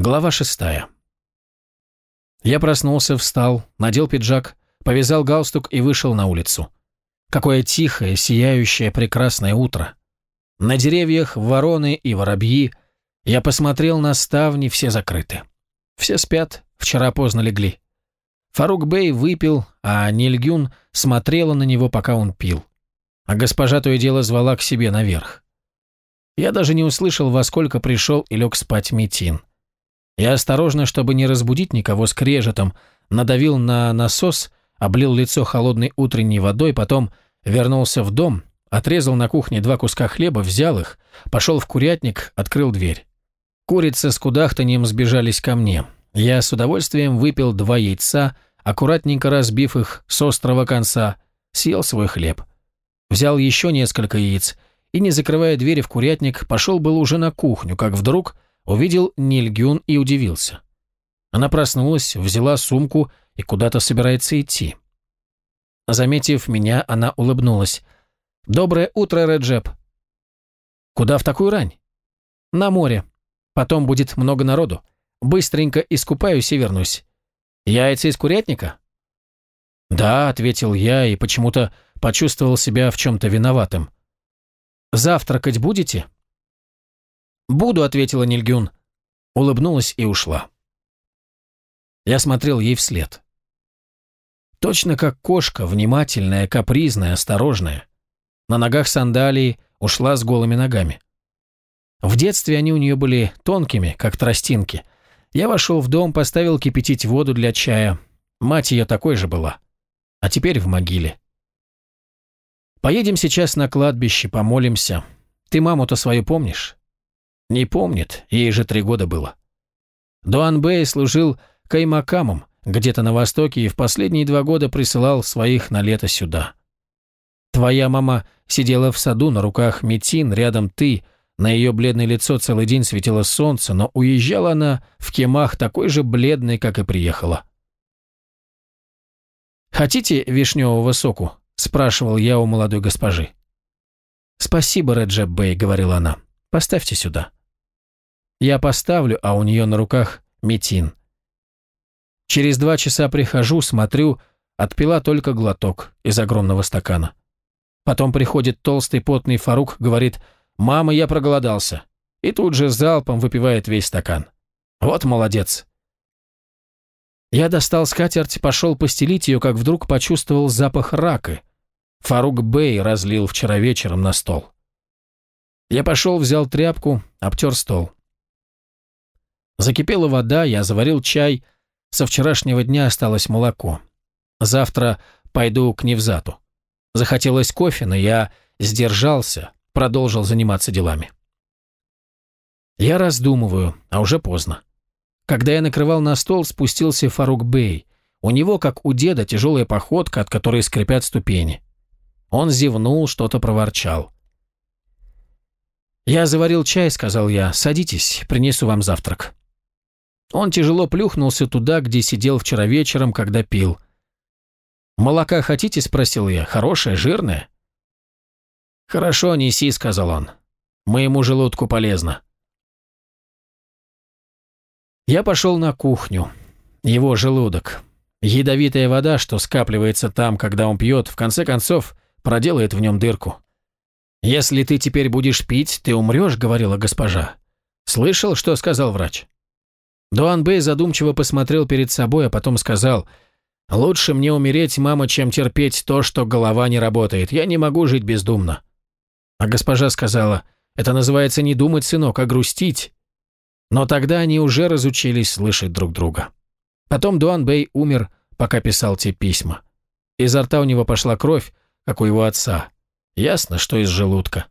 Глава шестая. Я проснулся, встал, надел пиджак, повязал галстук и вышел на улицу. Какое тихое, сияющее, прекрасное утро. На деревьях вороны и воробьи. Я посмотрел на ставни, все закрыты. Все спят, вчера поздно легли. Фарук Бey выпил, а Нильгюн смотрела на него, пока он пил. А госпожа то и дело звала к себе наверх. Я даже не услышал, во сколько пришел и лег спать Митин. Я осторожно, чтобы не разбудить никого скрежетом, надавил на насос, облил лицо холодной утренней водой, потом вернулся в дом, отрезал на кухне два куска хлеба, взял их, пошел в курятник, открыл дверь. Курицы с кудахтанием сбежались ко мне. Я с удовольствием выпил два яйца, аккуратненько разбив их с острого конца, съел свой хлеб. Взял еще несколько яиц и, не закрывая двери в курятник, пошел был уже на кухню, как вдруг Увидел Нильгюн и удивился. Она проснулась, взяла сумку и куда-то собирается идти. Заметив меня, она улыбнулась. «Доброе утро, Реджеп!» «Куда в такую рань?» «На море. Потом будет много народу. Быстренько искупаюсь и вернусь. Яйца из курятника?» «Да», — ответил я и почему-то почувствовал себя в чем-то виноватым. «Завтракать будете?» «Буду», — ответила Нильгюн. Улыбнулась и ушла. Я смотрел ей вслед. Точно как кошка, внимательная, капризная, осторожная. На ногах сандалии ушла с голыми ногами. В детстве они у нее были тонкими, как тростинки. Я вошел в дом, поставил кипятить воду для чая. Мать ее такой же была. А теперь в могиле. Поедем сейчас на кладбище, помолимся. Ты маму-то свою помнишь? Не помнит, ей же три года было. Дуан Бэй служил каймакамом где-то на востоке и в последние два года присылал своих на лето сюда. Твоя мама сидела в саду, на руках Метин, рядом ты, на ее бледное лицо целый день светило солнце, но уезжала она в кемах такой же бледной, как и приехала. «Хотите вишневого соку?» – спрашивал я у молодой госпожи. «Спасибо, Реджеп Бэй», – говорила она. «Поставьте сюда». Я поставлю, а у нее на руках метин. Через два часа прихожу, смотрю, отпила только глоток из огромного стакана. Потом приходит толстый потный Фарук, говорит «Мама, я проголодался». И тут же залпом выпивает весь стакан. Вот молодец. Я достал скатерть, пошел постелить ее, как вдруг почувствовал запах рака. Фарук Бэй разлил вчера вечером на стол. Я пошел, взял тряпку, обтер стол. Закипела вода, я заварил чай. Со вчерашнего дня осталось молоко. Завтра пойду к Невзату. Захотелось кофе, но я сдержался, продолжил заниматься делами. Я раздумываю, а уже поздно. Когда я накрывал на стол, спустился Фарук Бей. У него, как у деда, тяжелая походка, от которой скрипят ступени. Он зевнул, что-то проворчал. «Я заварил чай», — сказал я. «Садитесь, принесу вам завтрак». Он тяжело плюхнулся туда, где сидел вчера вечером, когда пил. «Молока хотите?» – спросил я. «Хорошее, жирное?» «Хорошо, неси», – сказал он. «Моему желудку полезно». Я пошел на кухню. Его желудок. Ядовитая вода, что скапливается там, когда он пьет, в конце концов, проделает в нем дырку. «Если ты теперь будешь пить, ты умрешь», — говорила госпожа. «Слышал, что сказал врач?» Дуан Бэй задумчиво посмотрел перед собой, а потом сказал, «Лучше мне умереть, мама, чем терпеть то, что голова не работает. Я не могу жить бездумно». А госпожа сказала, «Это называется не думать, сынок, а грустить». Но тогда они уже разучились слышать друг друга. Потом Дуан Бэй умер, пока писал те письма. Изо рта у него пошла кровь, как у его отца. Ясно, что из желудка.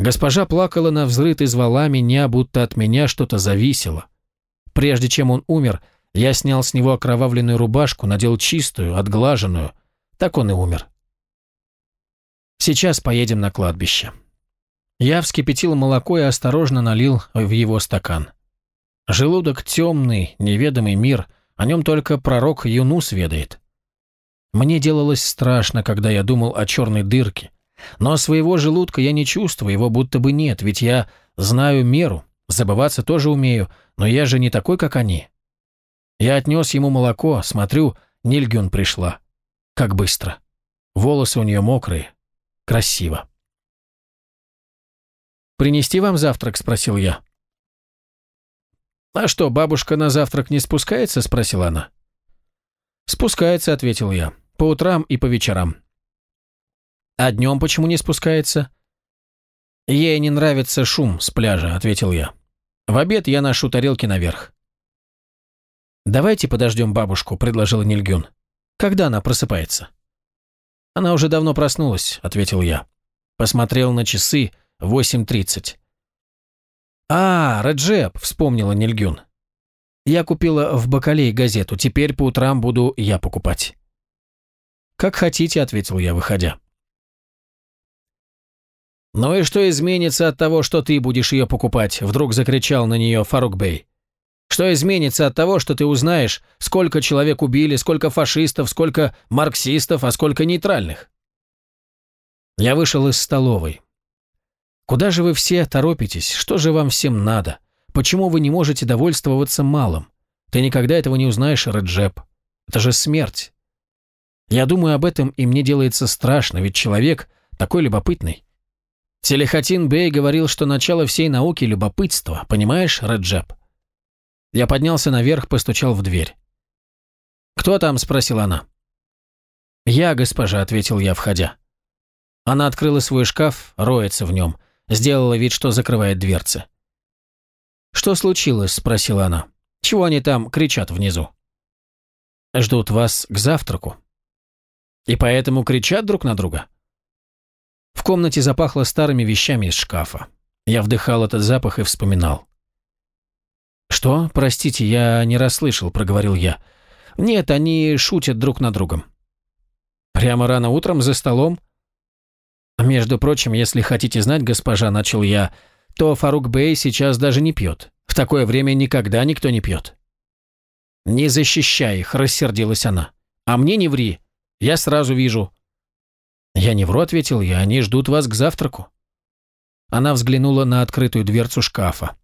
Госпожа плакала на взрыт и звала меня, будто от меня что-то зависело. Прежде чем он умер, я снял с него окровавленную рубашку, надел чистую, отглаженную. Так он и умер. Сейчас поедем на кладбище. Я вскипятил молоко и осторожно налил в его стакан. Желудок темный, неведомый мир, о нем только пророк Юнус ведает. Мне делалось страшно, когда я думал о черной дырке, но своего желудка я не чувствую, его будто бы нет, ведь я знаю меру, забываться тоже умею, но я же не такой, как они. Я отнес ему молоко, смотрю, Нильгюн пришла. Как быстро. Волосы у нее мокрые. Красиво. «Принести вам завтрак?» – спросил я. «А что, бабушка на завтрак не спускается?» – спросила она. «Спускается», – ответил я. «По утрам и по вечерам». «А днем почему не спускается?» «Ей не нравится шум с пляжа», – ответил я. «В обед я ношу тарелки наверх». «Давайте подождем бабушку», – предложила Нильгюн. «Когда она просыпается?» «Она уже давно проснулась», – ответил я. Посмотрел на часы, 8.30. «А, Раджеп», – вспомнила Нильгюн. «Я купила в Бакалей газету, теперь по утрам буду я покупать». «Как хотите», – ответил я, выходя. «Ну и что изменится от того, что ты будешь ее покупать?» – вдруг закричал на нее Фарук Бей. Что изменится от того, что ты узнаешь, сколько человек убили, сколько фашистов, сколько марксистов, а сколько нейтральных? Я вышел из столовой. Куда же вы все торопитесь? Что же вам всем надо? Почему вы не можете довольствоваться малым? Ты никогда этого не узнаешь, Реджеп. Это же смерть. Я думаю об этом, и мне делается страшно, ведь человек такой любопытный. Телехатин Бей говорил, что начало всей науки – любопытство, понимаешь, Реджеп? Я поднялся наверх, постучал в дверь. «Кто там?» – спросила она. «Я, госпожа», – ответил я, входя. Она открыла свой шкаф, роется в нем, сделала вид, что закрывает дверцы. «Что случилось?» – спросила она. «Чего они там кричат внизу?» «Ждут вас к завтраку». «И поэтому кричат друг на друга?» Комнате запахло старыми вещами из шкафа. Я вдыхал этот запах и вспоминал. «Что? Простите, я не расслышал», — проговорил я. «Нет, они шутят друг над другом». «Прямо рано утром за столом?» «Между прочим, если хотите знать, госпожа, — начал я, — то Фарук Бей сейчас даже не пьет. В такое время никогда никто не пьет». «Не защищай их», — рассердилась она. «А мне не ври. Я сразу вижу». «Я не вру», — ответил я, — «они ждут вас к завтраку». Она взглянула на открытую дверцу шкафа.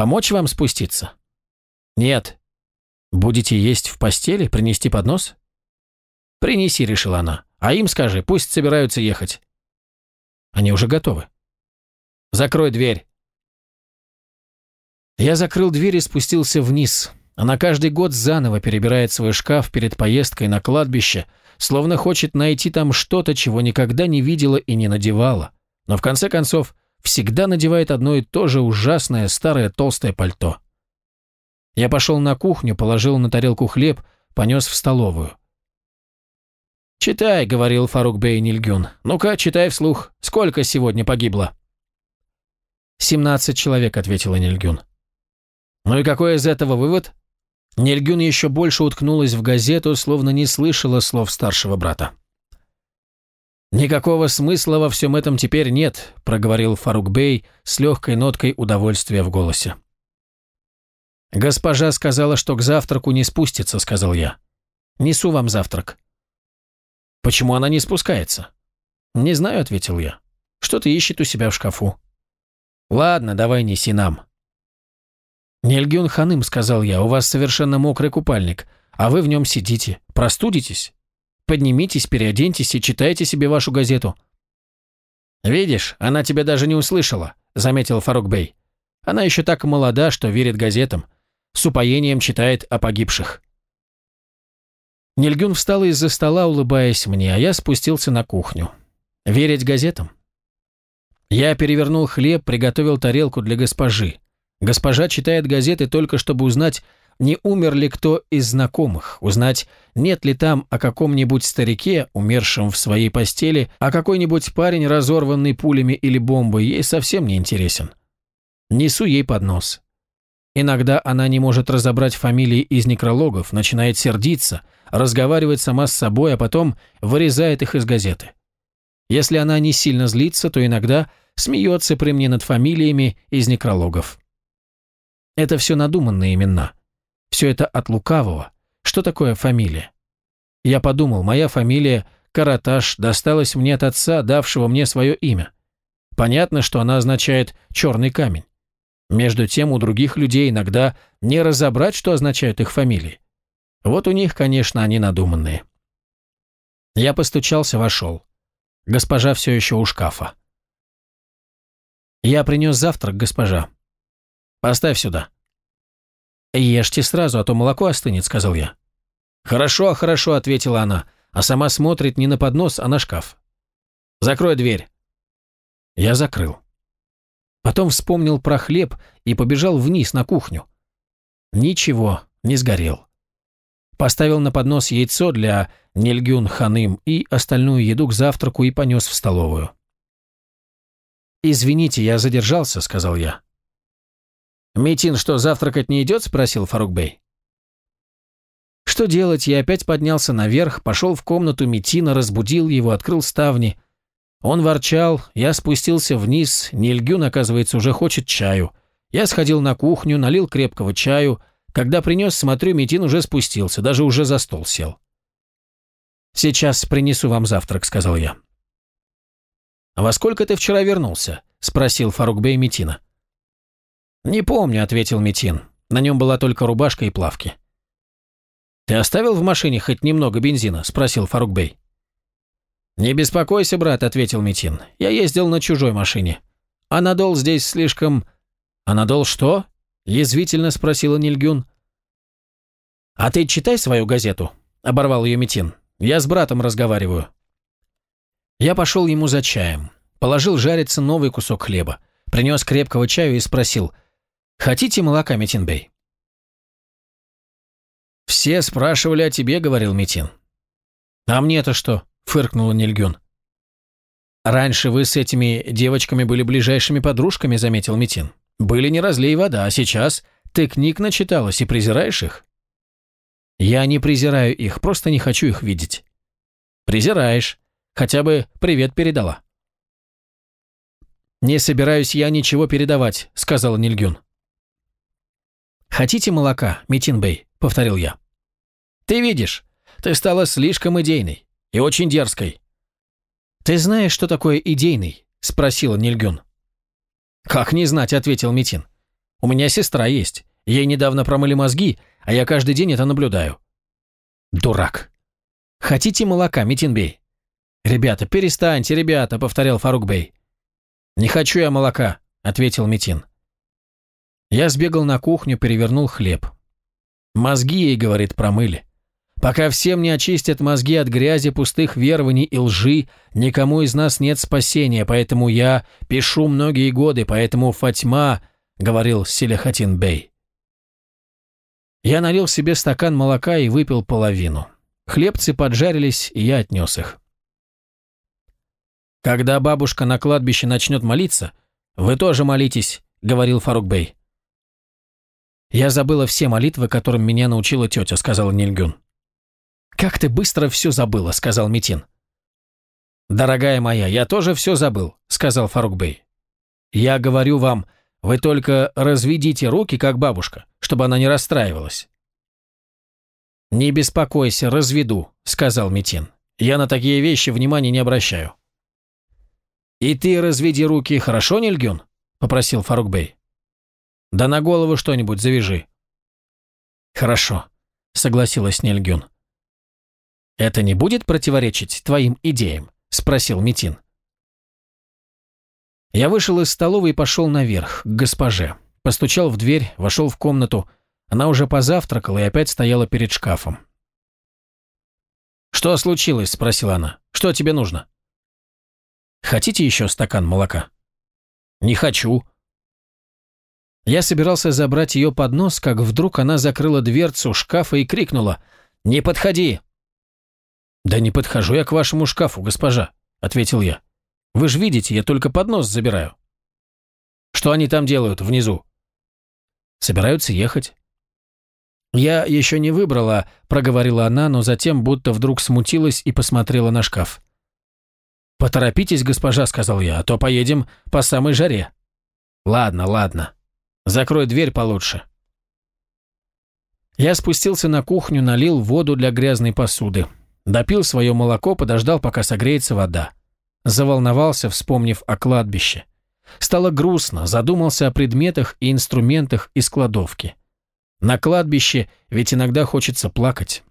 Помочь вам спуститься? Нет. Будете есть в постели, принести поднос? Принеси, решила она. А им скажи, пусть собираются ехать. Они уже готовы. Закрой дверь. Я закрыл дверь и спустился вниз. Она каждый год заново перебирает свой шкаф перед поездкой на кладбище, словно хочет найти там что-то, чего никогда не видела и не надевала. Но в конце концов всегда надевает одно и то же ужасное старое толстое пальто. Я пошел на кухню, положил на тарелку хлеб, понес в столовую. «Читай», — говорил Фарук Бей Нильгюн. «Ну-ка, читай вслух. Сколько сегодня погибло?» «Семнадцать человек», — ответила Нильгюн. «Ну и какой из этого вывод?» Нильгюн еще больше уткнулась в газету, словно не слышала слов старшего брата. «Никакого смысла во всем этом теперь нет», – проговорил Фарук Бей с легкой ноткой удовольствия в голосе. «Госпожа сказала, что к завтраку не спустится», – сказал я. «Несу вам завтрак». «Почему она не спускается?» «Не знаю», – ответил я. «Что-то ищет у себя в шкафу». «Ладно, давай неси нам». «Нельгюн Ханым», – сказал я, – «у вас совершенно мокрый купальник, а вы в нем сидите. Простудитесь?» Поднимитесь, переоденьтесь и читайте себе вашу газету». «Видишь, она тебя даже не услышала», — заметил Фарук Бей. «Она еще так молода, что верит газетам. С упоением читает о погибших». Нильгюн встала из-за стола, улыбаясь мне, а я спустился на кухню. «Верить газетам?» Я перевернул хлеб, приготовил тарелку для госпожи. Госпожа читает газеты только чтобы узнать, не умер ли кто из знакомых, узнать, нет ли там о каком-нибудь старике, умершем в своей постели, а какой-нибудь парень, разорванный пулями или бомбой, ей совсем не интересен. Несу ей под нос. Иногда она не может разобрать фамилии из некрологов, начинает сердиться, разговаривать сама с собой, а потом вырезает их из газеты. Если она не сильно злится, то иногда смеется при мне над фамилиями из некрологов. Это все надуманные имена. Все это от лукавого. Что такое фамилия? Я подумал, моя фамилия Караташ досталась мне от отца, давшего мне свое имя. Понятно, что она означает «черный камень». Между тем, у других людей иногда не разобрать, что означают их фамилии. Вот у них, конечно, они надуманные. Я постучался, вошел. Госпожа все еще у шкафа. «Я принес завтрак, госпожа. Поставь сюда». «Ешьте сразу, а то молоко остынет», — сказал я. «Хорошо, хорошо», — ответила она, а сама смотрит не на поднос, а на шкаф. «Закрой дверь». Я закрыл. Потом вспомнил про хлеб и побежал вниз на кухню. Ничего, не сгорел. Поставил на поднос яйцо для Нельгюн Ханым и остальную еду к завтраку и понес в столовую. «Извините, я задержался», — сказал я. «Митин что, завтракать не идет?» — спросил Фарук Бей. Что делать, я опять поднялся наверх, пошел в комнату Митина, разбудил его, открыл ставни. Он ворчал, я спустился вниз, Нильгюн, оказывается, уже хочет чаю. Я сходил на кухню, налил крепкого чаю. Когда принес, смотрю, Митин уже спустился, даже уже за стол сел. «Сейчас принесу вам завтрак», — сказал я. «А «Во сколько ты вчера вернулся?» — спросил Фарукбей Митина. «Не помню», — ответил Митин. На нем была только рубашка и плавки. «Ты оставил в машине хоть немного бензина?» — спросил Фарукбей. «Не беспокойся, брат», — ответил Митин. «Я ездил на чужой машине. Анадол здесь слишком...» «Анадол что?» — язвительно спросила Нильгюн. «А ты читай свою газету», — оборвал ее Митин. «Я с братом разговариваю». Я пошел ему за чаем. Положил жариться новый кусок хлеба. Принес крепкого чаю и спросил, «Хотите молока, Митинбей?» «Все спрашивали о тебе», — говорил Митин. «А мне-то что?» — фыркнула Нильгюн. «Раньше вы с этими девочками были ближайшими подружками», — заметил Митин. «Были не разлей вода, а сейчас ты книг начиталась и презираешь их?» «Я не презираю их, просто не хочу их видеть». «Презираешь. Хотя бы привет передала». «Не собираюсь я ничего передавать», — сказала Нильгюн. «Хотите молока, Митин Бэй?» — повторил я. «Ты видишь, ты стала слишком идейной. И очень дерзкой». «Ты знаешь, что такое идейный?» – спросила Нильгюн. «Как не знать», – ответил Митин. «У меня сестра есть. Ей недавно промыли мозги, а я каждый день это наблюдаю». «Дурак». «Хотите молока, Митин Бей?» «Ребята, перестаньте, ребята», – повторял Фарук Бей. «Не хочу я молока», – ответил Митин. Я сбегал на кухню, перевернул хлеб. «Мозги ей, — говорит, — промыли. Пока всем не очистят мозги от грязи, пустых верований и лжи, никому из нас нет спасения, поэтому я пишу многие годы, поэтому Фатьма, — говорил Селяхатин Бей. Я налил себе стакан молока и выпил половину. Хлебцы поджарились, и я отнес их. «Когда бабушка на кладбище начнет молиться, вы тоже молитесь», — говорил Фарук Бей. «Я забыла все молитвы, которым меня научила тетя», — сказала Нильгюн. «Как ты быстро все забыла», — сказал Митин. «Дорогая моя, я тоже все забыл», — сказал Фарук Бей. «Я говорю вам, вы только разведите руки, как бабушка, чтобы она не расстраивалась». «Не беспокойся, разведу», — сказал Митин. «Я на такие вещи внимания не обращаю». «И ты разведи руки, хорошо, Нильгюн?» — попросил Фарук Бей. «Да на голову что-нибудь завяжи». «Хорошо», — согласилась Нильгюн. «Это не будет противоречить твоим идеям?» – спросил Митин. Я вышел из столовой и пошел наверх, к госпоже. Постучал в дверь, вошел в комнату. Она уже позавтракала и опять стояла перед шкафом. «Что случилось?» – спросила она. «Что тебе нужно?» «Хотите еще стакан молока?» «Не хочу». Я собирался забрать ее под нос, как вдруг она закрыла дверцу шкафа и крикнула «Не подходи!» «Да не подхожу я к вашему шкафу, госпожа», — ответил я. «Вы же видите, я только поднос забираю». «Что они там делают внизу?» «Собираются ехать». «Я еще не выбрала», — проговорила она, но затем будто вдруг смутилась и посмотрела на шкаф. «Поторопитесь, госпожа», — сказал я, — «а то поедем по самой жаре». «Ладно, ладно. Закрой дверь получше». Я спустился на кухню, налил воду для грязной посуды. Допил свое молоко, подождал, пока согреется вода. Заволновался, вспомнив о кладбище. Стало грустно, задумался о предметах и инструментах из кладовки. На кладбище ведь иногда хочется плакать.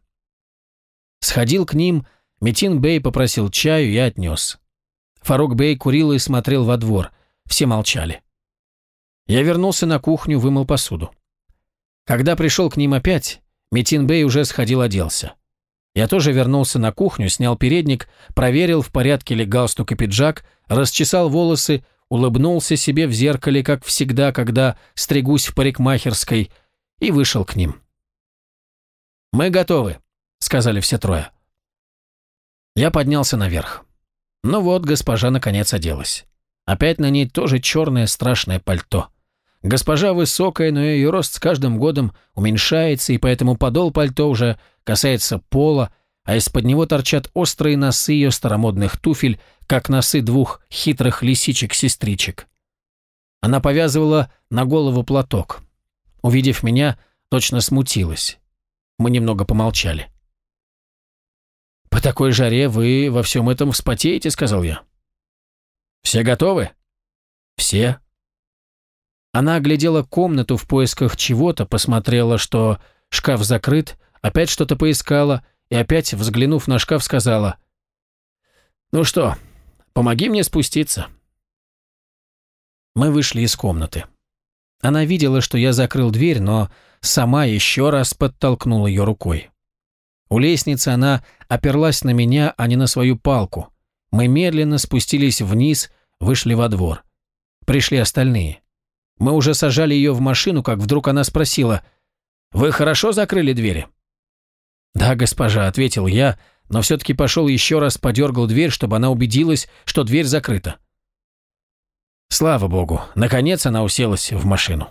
Сходил к ним, Метин Бей попросил чаю и отнес. Фарук Бей курил и смотрел во двор. Все молчали. Я вернулся на кухню, вымыл посуду. Когда пришел к ним опять, Метин Бей уже сходил оделся. Я тоже вернулся на кухню, снял передник, проверил, в порядке ли галстук и пиджак, расчесал волосы, улыбнулся себе в зеркале, как всегда, когда стригусь в парикмахерской, и вышел к ним. «Мы готовы», — сказали все трое. Я поднялся наверх. Ну вот, госпожа наконец оделась. Опять на ней тоже черное страшное пальто. Госпожа высокая, но ее рост с каждым годом уменьшается, и поэтому подол пальто уже касается пола, а из-под него торчат острые носы ее старомодных туфель, как носы двух хитрых лисичек-сестричек. Она повязывала на голову платок. Увидев меня, точно смутилась. Мы немного помолчали. «По такой жаре вы во всем этом вспотеете», — сказал я. «Все готовы?» «Все». Она оглядела комнату в поисках чего-то, посмотрела, что шкаф закрыт, опять что-то поискала и опять, взглянув на шкаф, сказала «Ну что, помоги мне спуститься». Мы вышли из комнаты. Она видела, что я закрыл дверь, но сама еще раз подтолкнула ее рукой. У лестницы она оперлась на меня, а не на свою палку. Мы медленно спустились вниз, вышли во двор. Пришли остальные. Мы уже сажали ее в машину, как вдруг она спросила, «Вы хорошо закрыли двери?» «Да, госпожа», — ответил я, но все-таки пошел еще раз подергал дверь, чтобы она убедилась, что дверь закрыта. Слава богу, наконец она уселась в машину.